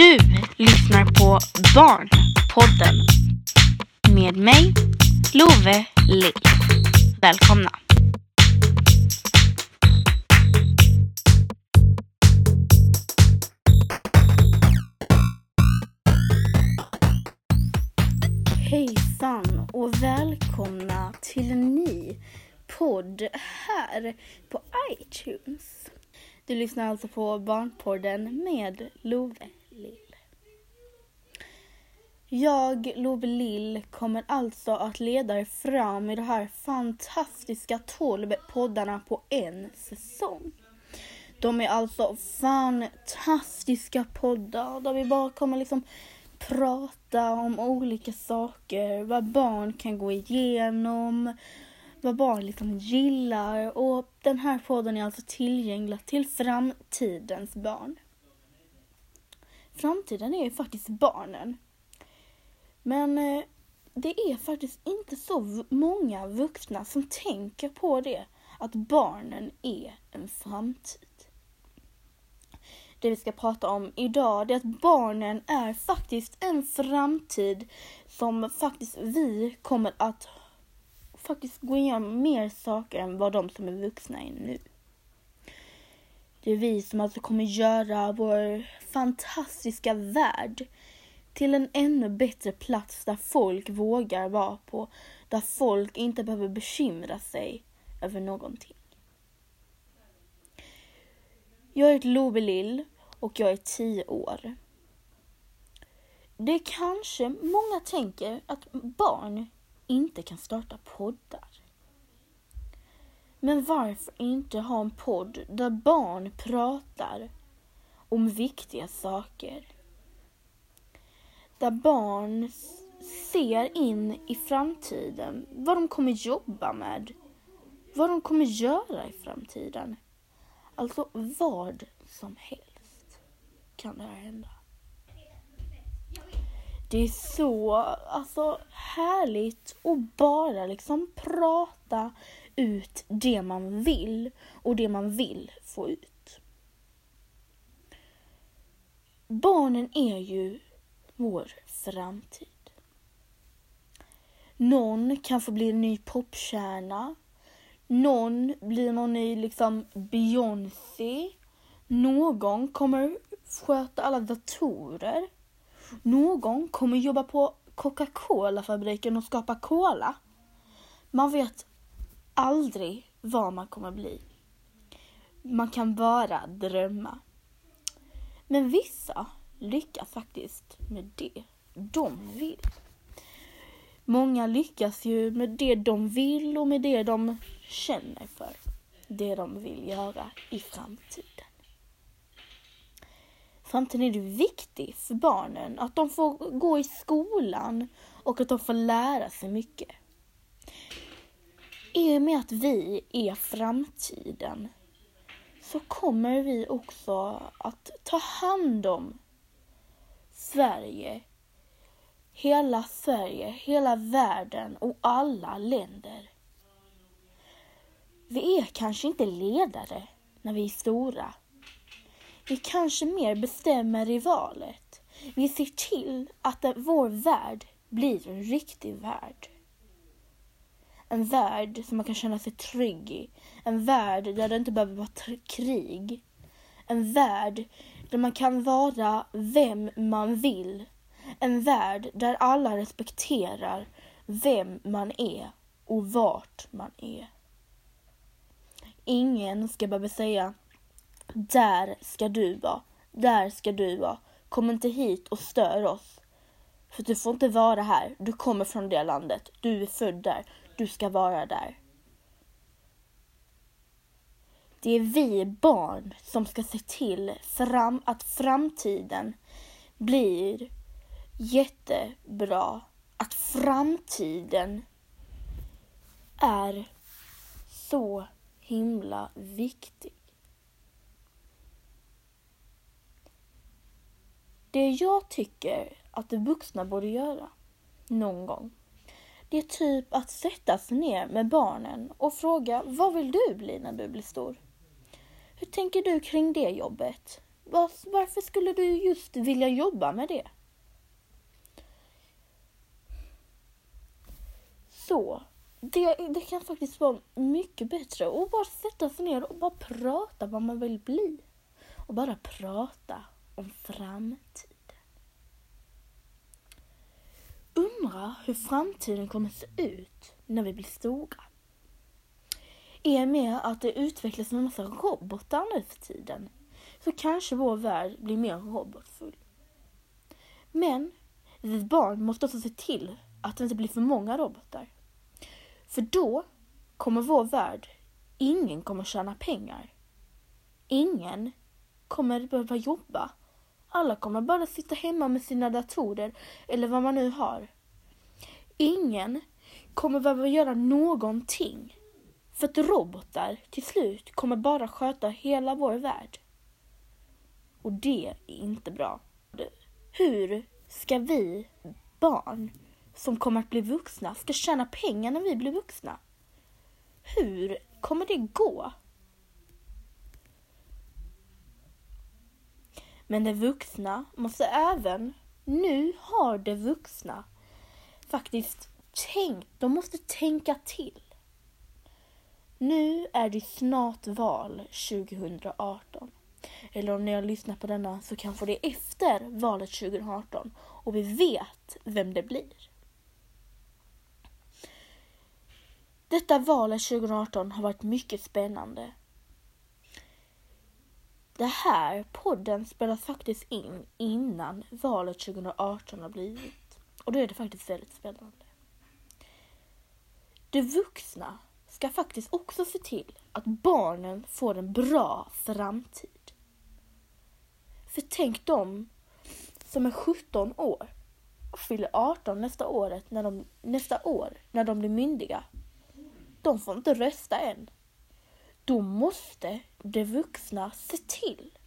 Du lyssnar på Barnpodden med mig, Love Lill. Välkomna! Hejsan och välkomna till en ny podd här på iTunes. Du lyssnar alltså på Barnpodden med Love jag, Love Lill, kommer alltså att leda er fram i de här fantastiska 12 poddarna på en säsong. De är alltså fantastiska poddar där vi bara kommer liksom prata om olika saker, vad barn kan gå igenom, vad barn liksom gillar och den här podden är alltså tillgänglig till framtidens barn. Framtiden är ju faktiskt barnen. Men eh, det är faktiskt inte så många vuxna som tänker på det, att barnen är en framtid. Det vi ska prata om idag är att barnen är faktiskt en framtid som faktiskt vi kommer att faktiskt gå igenom mer saker än vad de som är vuxna är nu. Det är vi som alltså kommer göra vår fantastiska värld till en ännu bättre plats där folk vågar vara på, där folk inte behöver bekymra sig över någonting. Jag heter Love Lill och jag är tio år. Det är kanske många tänker att barn inte kan starta poddar. Men varför inte ha en podd där barn pratar om viktiga saker? Där barn ser in i framtiden, vad de kommer jobba med, vad de kommer göra i framtiden. Alltså vad som helst kan det här hända. Det är så alltså, härligt att bara liksom prata ut det man vill och det man vill få ut. Barnen är ju vår framtid. Någon kanske blir en ny popstjärna. Någon blir någon ny liksom Beyoncé. Någon kommer sköta alla datorer. Någon kommer jobba på Coca-Cola-fabriken och skapa cola. Man vet aldrig vad man kommer bli. Man kan bara drömma. Men vissa lyckas faktiskt med det de vill. Många lyckas ju med det de vill och med det de känner för. Det de vill göra i framtiden. Framtiden är det viktigt för barnen att de får gå i skolan och att de får lära sig mycket. I och med att vi är framtiden så kommer vi också att ta hand om Sverige, hela Sverige, hela världen och alla länder. Vi är kanske inte ledare när vi är stora vi kanske mer bestämmer i valet. Vi ser till att vår värld blir en riktig värld. En värld som man kan känna sig trygg i. En värld där det inte behöver vara krig. En värld där man kan vara vem man vill. En värld där alla respekterar vem man är och vart man är. Ingen ska behöva säga där ska du vara. Där ska du vara. Kom inte hit och stör oss. För du får inte vara här. Du kommer från det landet. Du är född där. Du ska vara där. Det är vi barn som ska se till fram att framtiden blir jättebra. Att framtiden är så himla viktig. Det jag tycker att de vuxna borde göra någon gång, det är typ att sätta sig ner med barnen och fråga vad vill du bli när du blir stor? Hur tänker du kring det jobbet? varför skulle du just vilja jobba med det? Så, det, det kan faktiskt vara mycket bättre att bara sätta sig ner och bara prata vad man vill bli. Och bara prata om framtiden. Undra hur framtiden kommer se ut när vi blir stora. I och med att det utvecklas en massa robotar nu för tiden så kanske vår värld blir mer robotfull. Men vi barn måste också se till att det inte blir för många robotar. För då kommer vår värld, ingen kommer tjäna pengar. Ingen kommer behöva jobba. Alla kommer bara sitta hemma med sina datorer eller vad man nu har. Ingen kommer behöva göra någonting. För att robotar till slut kommer bara sköta hela vår värld. Och det är inte bra. Hur ska vi barn som kommer att bli vuxna ska tjäna pengar när vi blir vuxna? Hur kommer det gå? Men de vuxna måste även, nu har de vuxna faktiskt tänkt, de måste tänka till. Nu är det snart val 2018. Eller om ni har lyssnat på denna så kanske det är efter valet 2018 och vi vet vem det blir. Detta valet 2018 har varit mycket spännande. Det här podden spelas faktiskt in innan valet 2018 har blivit. Och då är det faktiskt väldigt spännande. De vuxna ska faktiskt också se till att barnen får en bra framtid. För tänk dem som är 17 år och fyller 18 nästa, året när de, nästa år när de blir myndiga. De får inte rösta än. Då måste de vuxna se till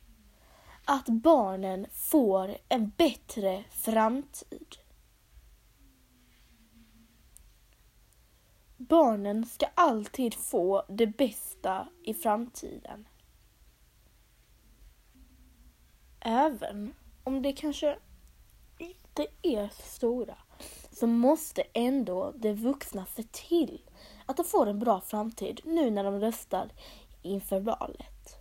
att barnen får en bättre framtid. Barnen ska alltid få det bästa i framtiden. Även om det kanske inte är så stora så måste ändå de vuxna se till att de får en bra framtid nu när de röstar inför valet.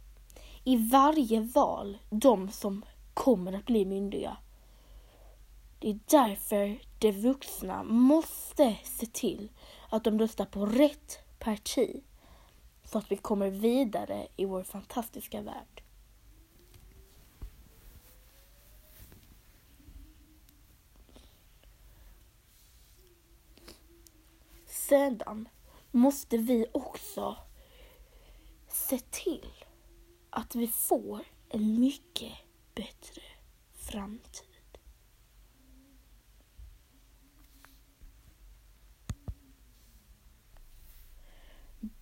I varje val, de som kommer att bli myndiga. Det är därför de vuxna måste se till att de röstar på rätt parti så att vi kommer vidare i vår fantastiska värld. Sedan måste vi också se till att vi får en mycket bättre framtid.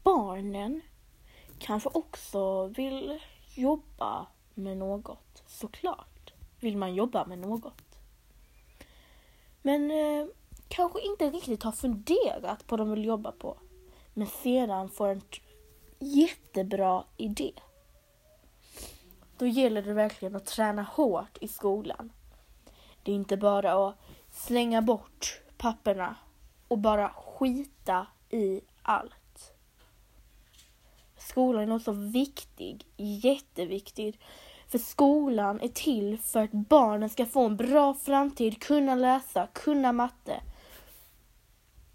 barnen kanske också vill jobba med något, såklart. Vill man jobba med något. Men eh, kanske inte riktigt har funderat på vad de vill jobba på. Men sedan får en jättebra idé. Då gäller det verkligen att träna hårt i skolan. Det är inte bara att slänga bort papperna och bara skita i allt. Skolan är också viktig, jätteviktig. För skolan är till för att barnen ska få en bra framtid, kunna läsa, kunna matte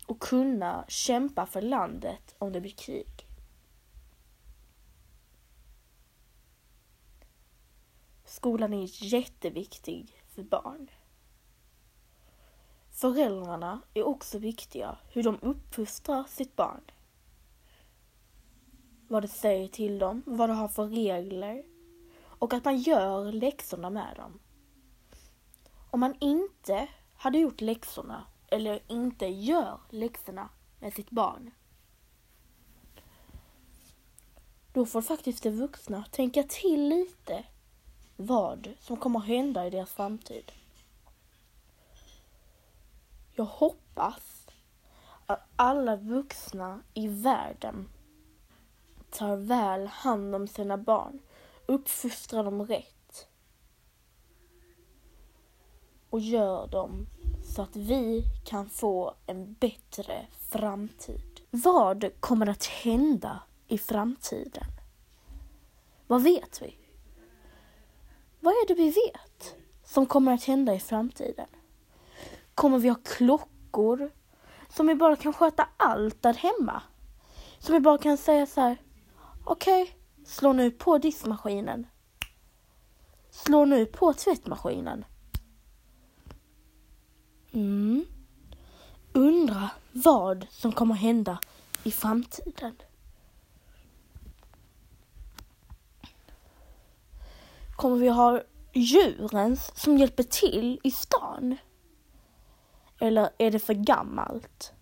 och kunna kämpa för landet om det blir krig. Skolan är jätteviktig för barn. Föräldrarna är också viktiga, hur de uppfostrar sitt barn vad det säger till dem, vad det har för regler och att man gör läxorna med dem. Om man inte hade gjort läxorna eller inte gör läxorna med sitt barn då får faktiskt de vuxna tänka till lite vad som kommer att hända i deras framtid. Jag hoppas att alla vuxna i världen tar väl hand om sina barn, uppfostrar dem rätt och gör dem så att vi kan få en bättre framtid. Vad kommer att hända i framtiden? Vad vet vi? Vad är det vi vet som kommer att hända i framtiden? Kommer vi ha klockor som vi bara kan sköta allt där hemma? Som vi bara kan säga så här, okej, okay, slå nu på diskmaskinen. Slå nu på tvättmaskinen. Mm. Undra vad som kommer hända i framtiden. Kommer vi ha djuren som hjälper till i stan? Eller är det för gammalt?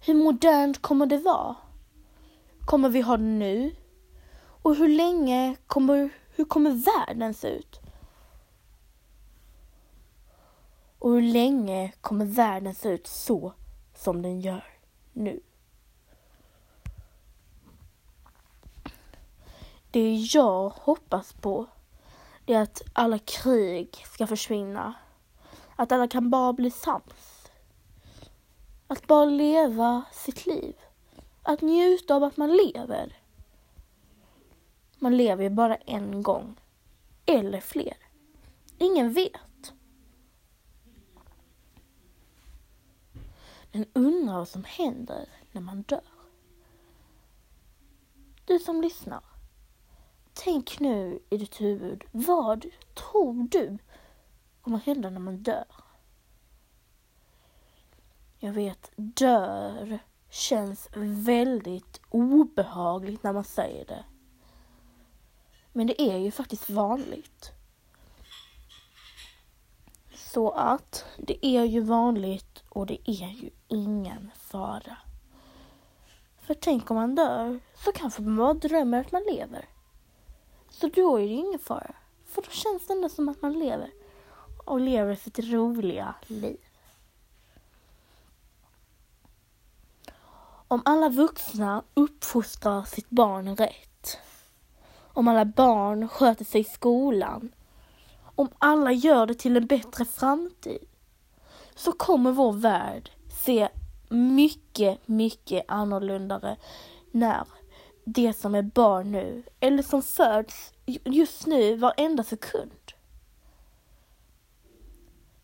Hur modernt kommer det vara? Kommer vi ha det nu? Och hur länge kommer, hur kommer världen se ut? Och hur länge kommer världen se ut så som den gör nu? Det jag hoppas på det är att alla krig ska försvinna. Att alla kan bara bli sams. Att bara leva sitt liv. Att njuta av att man lever. Man lever ju bara en gång. Eller fler. Ingen vet. Men undrar vad som händer när man dör. Du som lyssnar. Tänk nu i ditt huvud, vad tror du kommer hända när man dör? Jag vet, dör känns väldigt obehagligt när man säger det. Men det är ju faktiskt vanligt. Så att det är ju vanligt och det är ju ingen fara. För tänk om man dör så kanske man bara drömmer att man lever. Så då är det ingen fara. För då känns det ändå som att man lever. Och lever sitt roliga liv. Om alla vuxna uppfostrar sitt barn rätt. Om alla barn sköter sig i skolan. Om alla gör det till en bättre framtid. Så kommer vår värld se mycket, mycket annorlunda när det som är barn nu, eller som föds just nu varenda sekund,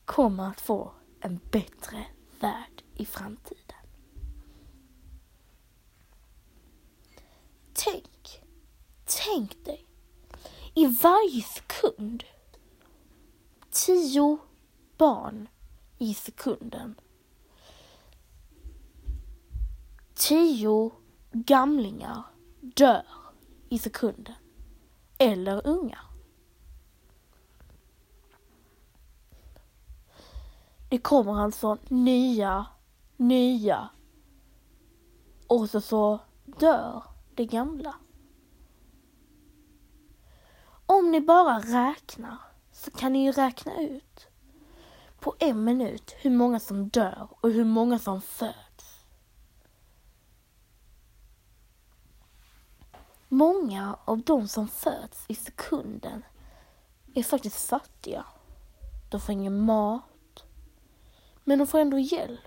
kommer att få en bättre värld i framtiden. Tänk, tänk dig, i varje sekund, tio barn i sekunden. Tio gamlingar dör i sekunden. Eller unga. Det kommer alltså nya, nya och så, så dör det gamla. Om ni bara räknar så kan ni ju räkna ut på en minut hur många som dör och hur många som föds. Många av de som föds i sekunden är faktiskt fattiga. De får ingen mat. Men de får ändå hjälp.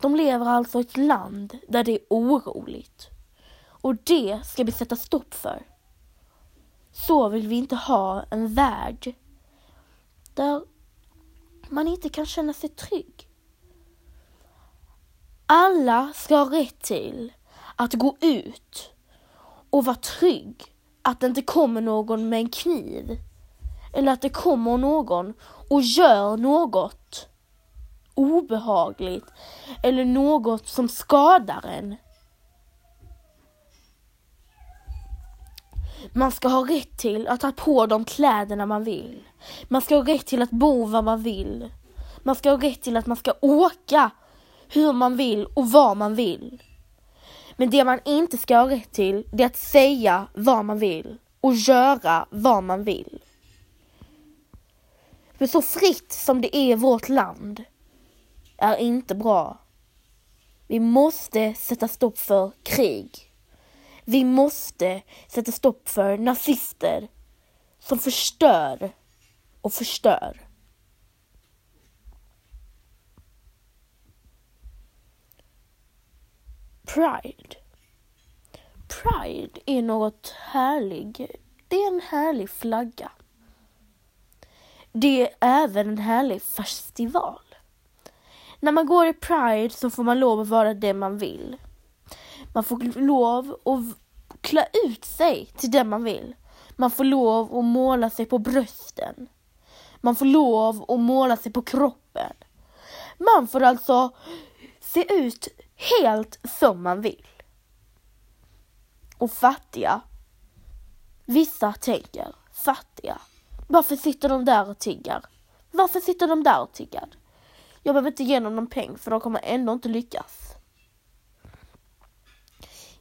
De lever alltså i ett land där det är oroligt. Och det ska vi sätta stopp för. Så vill vi inte ha en värld där man inte kan känna sig trygg. Alla ska ha rätt till att gå ut och vara trygg. Att det inte kommer någon med en kniv. Eller att det kommer någon och gör något obehagligt. Eller något som skadar en. Man ska ha rätt till att ta på de kläderna man vill. Man ska ha rätt till att bo var man vill. Man ska ha rätt till att man ska åka hur man vill och var man vill. Men det man inte ska ha rätt till, det är att säga vad man vill och göra vad man vill. För så fritt som det är i vårt land är inte bra. Vi måste sätta stopp för krig. Vi måste sätta stopp för nazister som förstör och förstör. Pride. Pride är något härligt. Det är en härlig flagga. Det är även en härlig festival. När man går i Pride så får man lov att vara det man vill. Man får lov att klä ut sig till det man vill. Man får lov att måla sig på brösten. Man får lov att måla sig på kroppen. Man får alltså se ut helt som man vill. Och fattiga. Vissa tänker, fattiga. Varför sitter de där och tiggar? Varför sitter de där och tiggar? Jag behöver inte ge dem någon peng för de kommer ändå inte lyckas.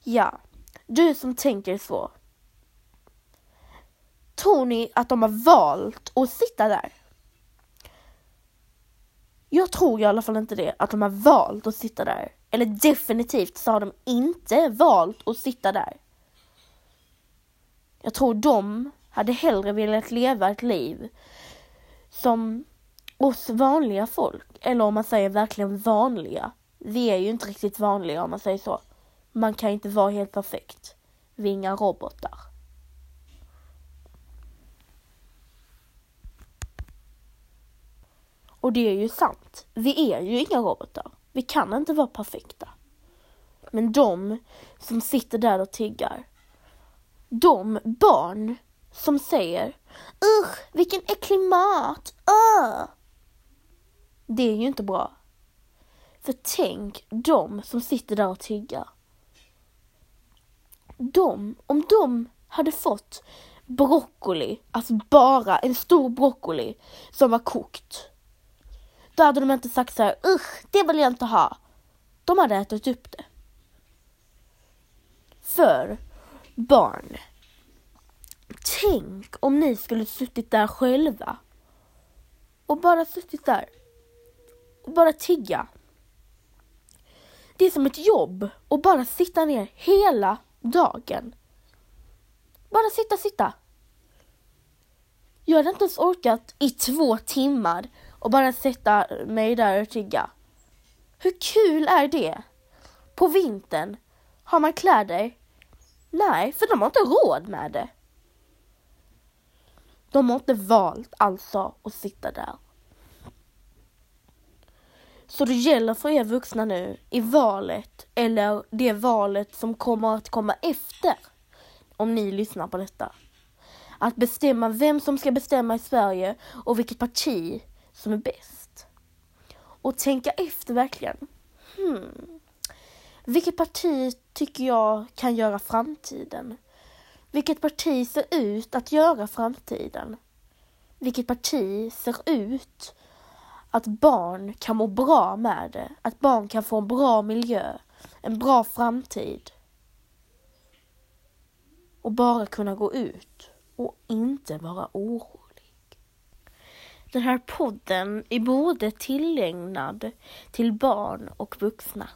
Ja, du som tänker så. Tror ni att de har valt att sitta där? Jag tror i alla fall inte det, att de har valt att sitta där. Eller definitivt så har de inte valt att sitta där. Jag tror de hade hellre velat leva ett liv som oss vanliga folk. Eller om man säger verkligen vanliga. Vi är ju inte riktigt vanliga om man säger så. Man kan inte vara helt perfekt. Vi är inga robotar. Och det är ju sant. Vi är ju inga robotar. Vi kan inte vara perfekta. Men de som sitter där och tiggar. De barn som säger Usch, vilken äcklig mat! Uh! Det är ju inte bra. För tänk de som sitter där och tiggar. De, om de hade fått broccoli, alltså bara en stor broccoli som var kokt. Då hade de inte sagt så här, usch, det vill jag inte ha. De hade ätit upp det. För barn, tänk om ni skulle suttit där själva och bara suttit där och bara tigga. Det är som ett jobb och bara sitta ner hela dagen. Bara sitta, sitta. Jag hade inte ens orkat i två timmar och bara sätta mig där och tigga. Hur kul är det? På vintern, har man kläder? Nej, för de har inte råd med det. De har inte valt alltså att sitta där. Så det gäller för er vuxna nu i valet eller det valet som kommer att komma efter. Om ni lyssnar på detta. Att bestämma vem som ska bestämma i Sverige och vilket parti som är bäst. Och tänka efter verkligen. Hmm. Vilket parti tycker jag kan göra framtiden? Vilket parti ser ut att göra framtiden? Vilket parti ser ut att barn kan må bra med det? Att barn kan få en bra miljö, en bra framtid? Och bara kunna gå ut och inte vara orolig. Den här podden är både tillägnad till barn och vuxna.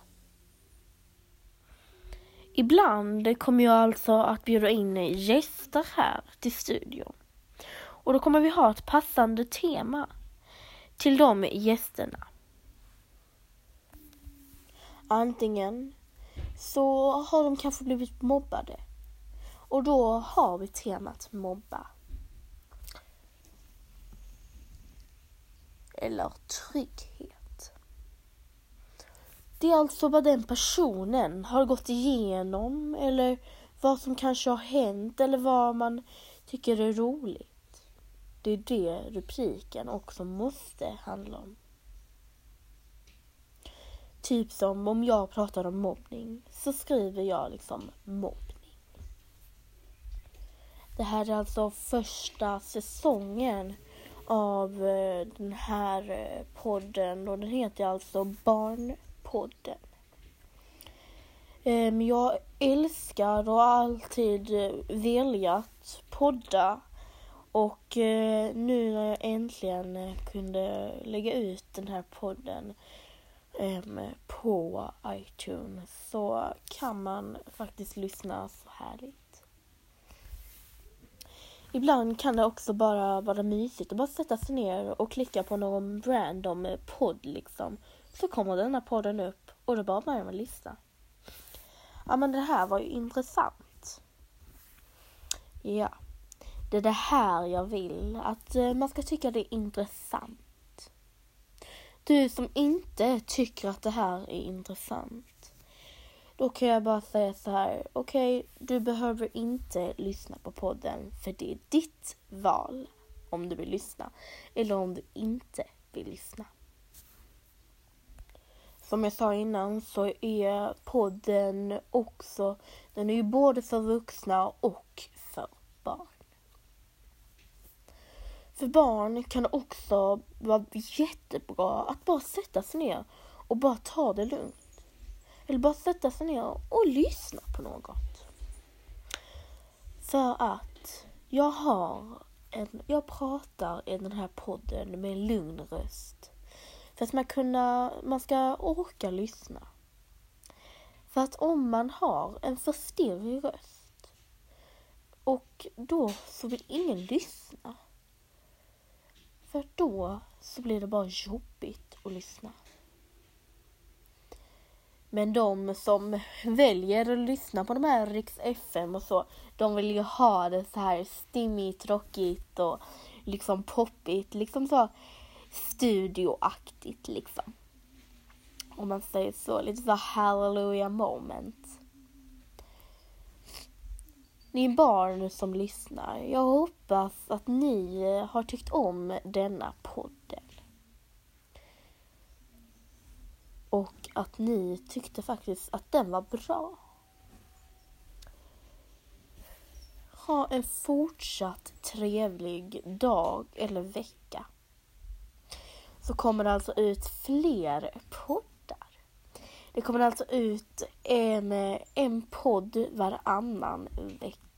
Ibland kommer jag alltså att bjuda in gäster här till studion. Och då kommer vi ha ett passande tema till de gästerna. Antingen så har de kanske blivit mobbade. Och då har vi temat mobba. Eller trygghet. Det är alltså vad den personen har gått igenom eller vad som kanske har hänt eller vad man tycker är roligt. Det är det rubriken också måste handla om. Typ som om jag pratar om mobbning så skriver jag liksom mobbning. Det här är alltså första säsongen av eh, den här eh, podden och den heter alltså Barnpodden. Eh, men jag älskar och har alltid velat podda och nu när jag äntligen kunde lägga ut den här podden ehm, på iTunes så kan man faktiskt lyssna så härligt. Ibland kan det också bara vara mysigt att bara sätta sig ner och klicka på någon random podd liksom så kommer denna podden upp och då bara börjar man lyssna. ja men det här var ju intressant. Ja, det är det här jag vill, att eh, man ska tycka det är intressant. Du som inte tycker att det här är intressant, då kan jag bara säga så här, okej, okay, du behöver inte lyssna på podden för det är ditt val om du vill lyssna eller om du inte vill lyssna. Som jag sa innan så är podden också, den är ju både för vuxna och för barn. För barn kan det också vara jättebra att bara sätta sig ner och bara ta det lugnt. Eller bara sätta sig ner och lyssna på något. För att jag har en, jag pratar i den här podden med en lugn röst. För att man, kunna, man ska orka lyssna. För att om man har en för stirrig röst och då så vill ingen lyssna. För då så blir det bara jobbigt att lyssna. Men de som väljer att lyssna på de här Riks FM och så, de vill ju ha det så här stimmigt, rockigt och liksom poppigt, liksom så studioaktigt liksom. Om man säger så, lite så hallelujah moment. Ni barn som lyssnar, jag hoppas att ni har tyckt om denna podden. Och att ni tyckte faktiskt att den var bra. Ha en fortsatt trevlig dag eller vecka. Så kommer det alltså ut fler poddar. Det kommer alltså ut en, en podd varannan vecka.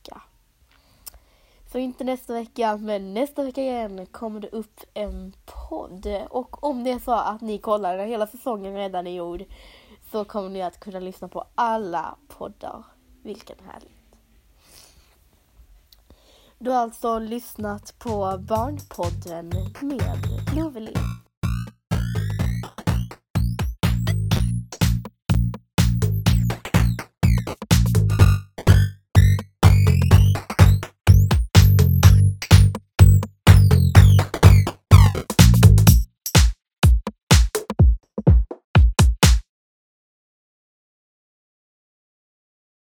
Så inte nästa vecka, men nästa vecka igen kommer det upp en podd. Och om det är så att ni kollar när hela säsongen redan är gjord så kommer ni att kunna lyssna på alla poddar. Vilken härligt. Du har alltså lyssnat på Barnpodden med Lovely.